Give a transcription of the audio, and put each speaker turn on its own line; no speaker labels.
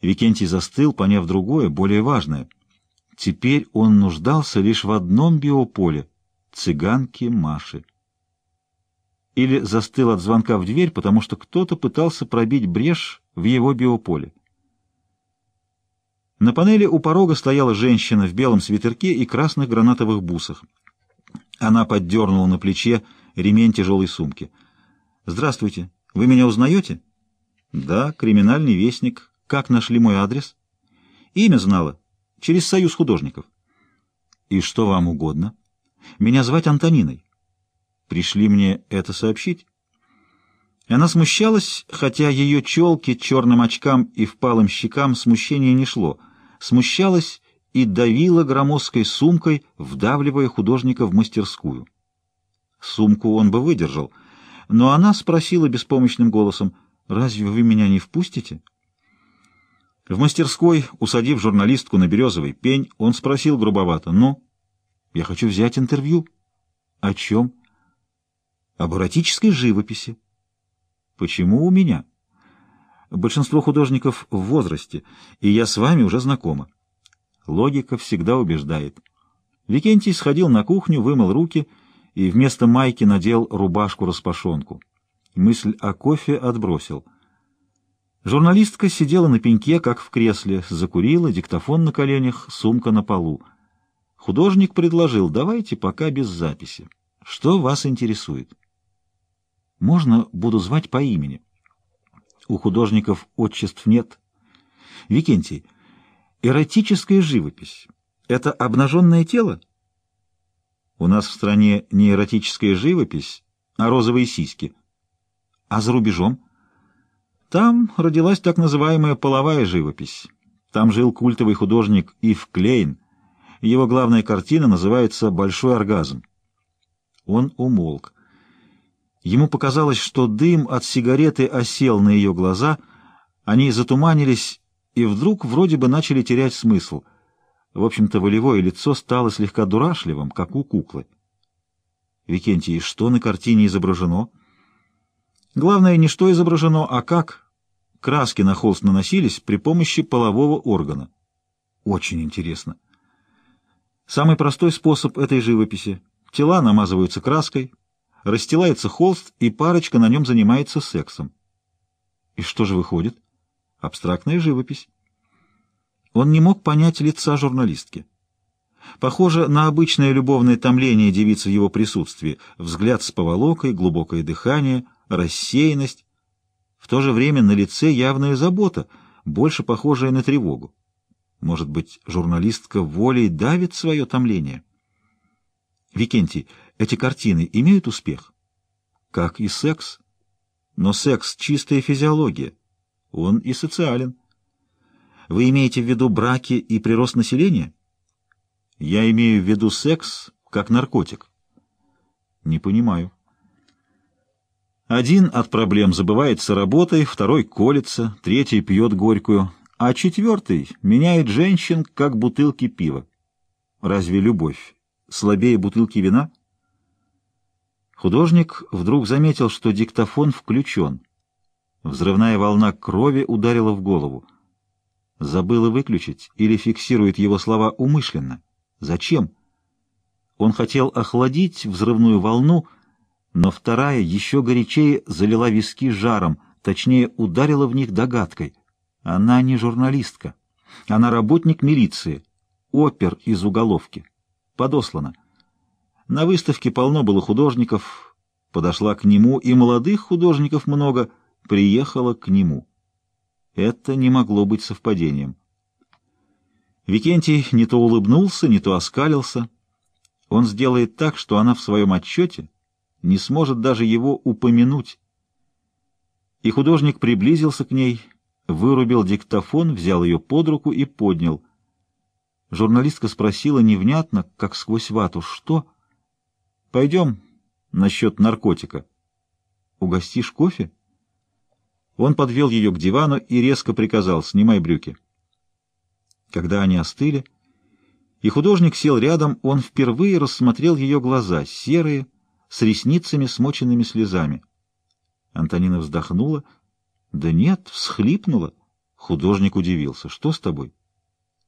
Викентий застыл, поняв другое, более важное. Теперь он нуждался лишь в одном биополе — цыганке Маши. Или застыл от звонка в дверь, потому что кто-то пытался пробить брешь в его биополе. На панели у порога стояла женщина в белом свитерке и красных гранатовых бусах. Она поддернула на плече ремень тяжелой сумки. «Здравствуйте. Вы меня узнаете?» «Да, криминальный вестник. Как нашли мой адрес?» «Имя знала. Через союз художников». «И что вам угодно?» «Меня звать Антониной». «Пришли мне это сообщить?» Она смущалась, хотя ее челки, черным очкам и впалым щекам смущения не шло — смущалась и давила громоздкой сумкой, вдавливая художника в мастерскую. Сумку он бы выдержал, но она спросила беспомощным голосом, «Разве вы меня не впустите?» В мастерской, усадив журналистку на березовый пень, он спросил грубовато, «Ну, я хочу взять интервью». «О чем?» «Об эротической живописи». «Почему у меня?» Большинство художников в возрасте, и я с вами уже знакома. Логика всегда убеждает. Викентий сходил на кухню, вымыл руки и вместо майки надел рубашку-распашонку. Мысль о кофе отбросил. Журналистка сидела на пеньке, как в кресле, закурила, диктофон на коленях, сумка на полу. Художник предложил, давайте пока без записи. Что вас интересует? Можно буду звать по имени? У художников отчеств нет. Викентий, эротическая живопись — это обнаженное тело? У нас в стране не эротическая живопись, а розовые сиськи. А за рубежом? Там родилась так называемая половая живопись. Там жил культовый художник Ив Клейн. Его главная картина называется «Большой оргазм». Он умолк. Ему показалось, что дым от сигареты осел на ее глаза, они затуманились и вдруг вроде бы начали терять смысл. В общем-то, волевое лицо стало слегка дурашливым, как у куклы. Викентий, что на картине изображено? Главное, не что изображено, а как. Краски на холст наносились при помощи полового органа. Очень интересно. Самый простой способ этой живописи. Тела намазываются краской, расстилается холст, и парочка на нем занимается сексом. И что же выходит? Абстрактная живопись. Он не мог понять лица журналистки. Похоже на обычное любовное томление девицы в его присутствии, взгляд с поволокой, глубокое дыхание, рассеянность. В то же время на лице явная забота, больше похожая на тревогу. Может быть, журналистка волей давит свое томление? Викентий, эти картины имеют успех? Как и секс. Но секс — чистая физиология. Он и социален. Вы имеете в виду браки и прирост населения? Я имею в виду секс как наркотик. Не понимаю. Один от проблем забывается работой, второй колется, третий пьет горькую, а четвертый меняет женщин, как бутылки пива. Разве любовь слабее бутылки вина? Художник вдруг заметил, что диктофон включен. Взрывная волна крови ударила в голову. Забыла выключить или фиксирует его слова умышленно? Зачем? Он хотел охладить взрывную волну, но вторая еще горячее залила виски жаром, точнее ударила в них догадкой. Она не журналистка. Она работник милиции, опер из уголовки. Подослана. На выставке полно было художников, подошла к нему, и молодых художников много, приехала к нему. Это не могло быть совпадением. Викентий не то улыбнулся, не то оскалился. Он сделает так, что она в своем отчете не сможет даже его упомянуть. И художник приблизился к ней, вырубил диктофон, взял ее под руку и поднял. Журналистка спросила невнятно, как сквозь вату, что... Пойдем насчет наркотика. Угостишь кофе? Он подвел ее к дивану и резко приказал, снимай брюки. Когда они остыли, и художник сел рядом, он впервые рассмотрел ее глаза, серые, с ресницами, смоченными слезами. Антонина вздохнула. Да нет, всхлипнула. Художник удивился. «Что с тобой?»